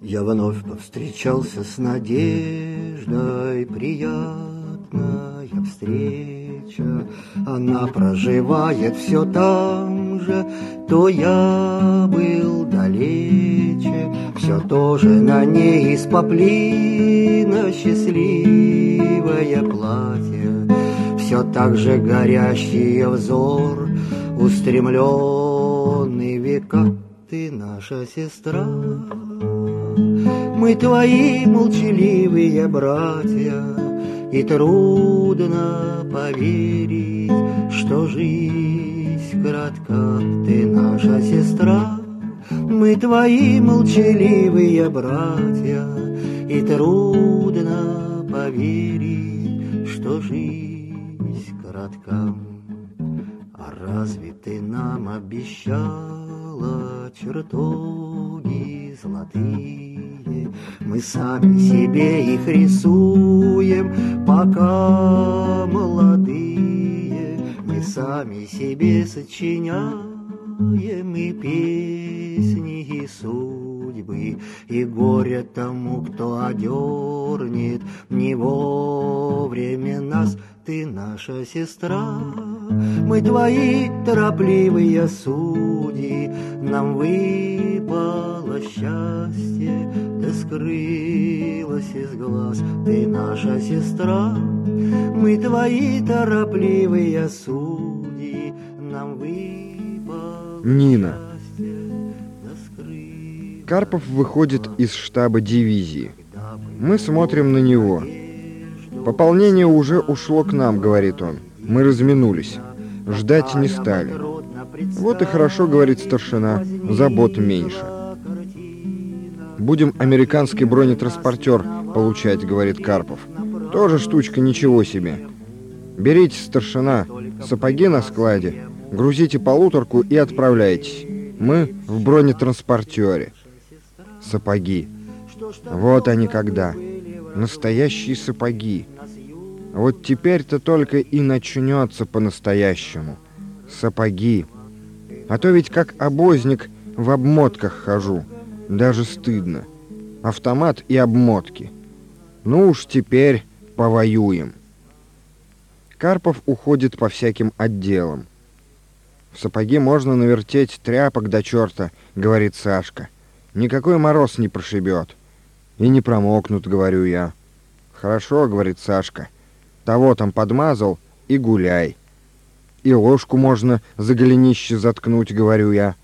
Я вновь повстречался с надеждой, приятная встреча. Она проживает все там же, то я был далече, все тоже на ней из поплина счастливое платье, все так же горящий взор, устремленный века, ты наша сестра. Мы твои молчаливые братья, И трудно поверить, что жизнь коротка, Ты наша сестра. Мы твои молчаливые братья, И трудно поверить, что жизнь коротка. А разве ты нам обещала чертоги золотые? Мы сами себе их рисуем, пока молодые. Мы сами себе сочиняем и песни, и судьбы, и горе тому, кто одернет не вовремя нас — ты наша сестра, мы твои торопливые судьи, Нам выпало счастье, да скрылось из глаз. Ты наша сестра, мы твои торопливые судьи, Нам выпало Нина. Карпов выходит из штаба дивизии. Мы смотрим на него. Пополнение уже ушло к нам, говорит он. Мы разминулись. Ждать не стали. Вот и хорошо, говорит старшина, забот меньше. Будем американский бронетранспортер получать, говорит Карпов. Тоже штучка, ничего себе. Берите, старшина, сапоги на складе, грузите полуторку и отправляйтесь. Мы в бронетранспортере. Сапоги. Вот они когда. Настоящие сапоги. Вот теперь-то только и начнется по-настоящему. Сапоги. А то ведь как обозник в обмотках хожу. Даже стыдно. Автомат и обмотки. Ну уж теперь повоюем. Карпов уходит по всяким отделам. В сапоги можно навертеть тряпок до черта, говорит Сашка. Никакой мороз не прошибет. И не промокнут, говорю я. Хорошо, говорит Сашка. Того там подмазал и гуляй. И ложку можно за голенище заткнуть, говорю я.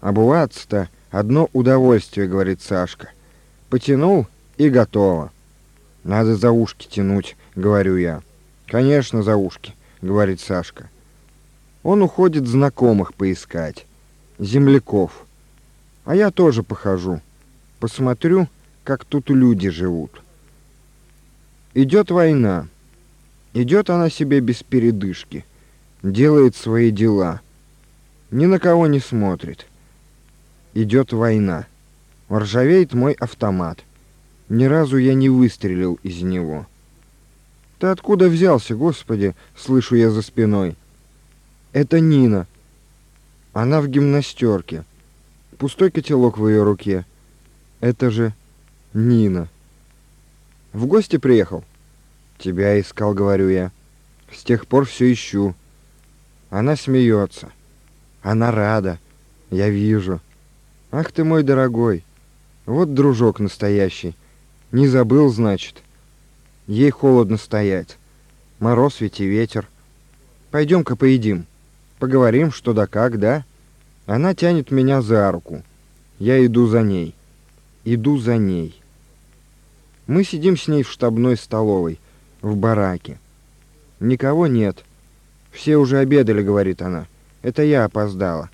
Обуваться-то одно удовольствие, говорит Сашка. Потянул и готово. Надо за ушки тянуть, говорю я. Конечно, за ушки, говорит Сашка. Он уходит знакомых поискать, земляков. А я тоже похожу. Посмотрю, как тут люди живут. Идет война. Идет она себе без передышки. Делает свои дела. Ни на кого не смотрит. Идет война. Ржавеет мой автомат. Ни разу я не выстрелил из него. Ты откуда взялся, Господи? Слышу я за спиной. Это Нина. Она в гимнастерке. Пустой котелок в ее руке. Это же Нина. В гости приехал? Тебя искал, говорю я. С тех пор все ищу. Она смеется. Она рада. Я вижу. Ах ты мой дорогой. Вот дружок настоящий. Не забыл, значит. Ей холодно стоять. Мороз ведь и ветер. Пойдем-ка поедим. Поговорим, что да как, да? Она тянет меня за руку. Я иду за ней. Иду за ней. Мы сидим с ней в штабной столовой, в бараке. Никого нет. Все уже обедали, говорит она. Это я опоздала.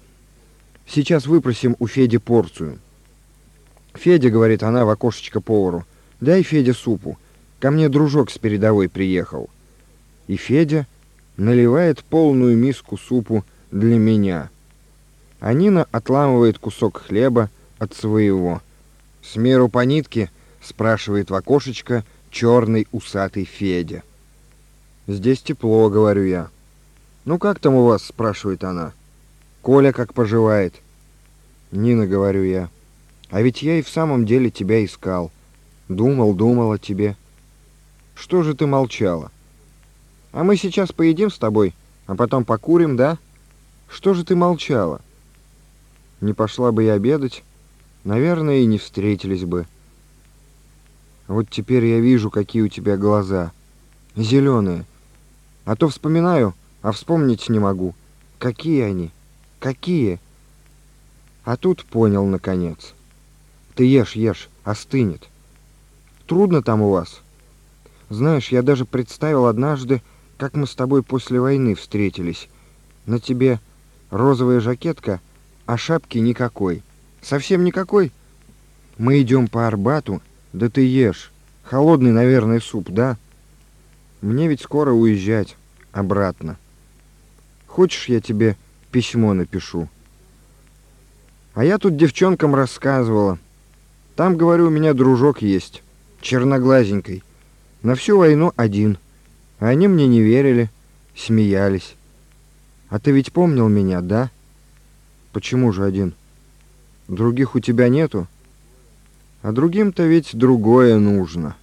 Сейчас выпросим у Феди порцию. Федя, говорит она в окошечко повару, дай Феде супу. Ко мне дружок с передовой приехал. И Федя наливает полную миску супу для меня. А Нина отламывает кусок хлеба от своего. С меру по нитке спрашивает в окошечко черный усатый Федя. Здесь тепло, говорю я. Ну как там у вас, спрашивает она. Коля как поживает? Нина, говорю я, а ведь я и в самом деле тебя искал. Думал, думал о тебе. Что же ты молчала? А мы сейчас поедим с тобой, а потом покурим, да? Что же ты молчала? Не пошла бы я обедать, наверное, и не встретились бы. Вот теперь я вижу, какие у тебя глаза. Зеленые. А то вспоминаю, а вспомнить не могу. Какие они? Какие? А тут понял, наконец. Ты ешь, ешь, остынет. Трудно там у вас. Знаешь, я даже представил однажды, как мы с тобой после войны встретились. На тебе розовая жакетка, а шапки никакой. Совсем никакой? Мы идем по Арбату, да ты ешь. Холодный, наверное, суп, да? Мне ведь скоро уезжать обратно. Хочешь, я тебе письмо напишу? А я тут девчонкам рассказывала. Там, говорю, у меня дружок есть, черноглазенький. На всю войну один. А они мне не верили, смеялись. А ты ведь помнил меня, да? Почему же один? Других у тебя нету? А другим-то ведь другое нужно».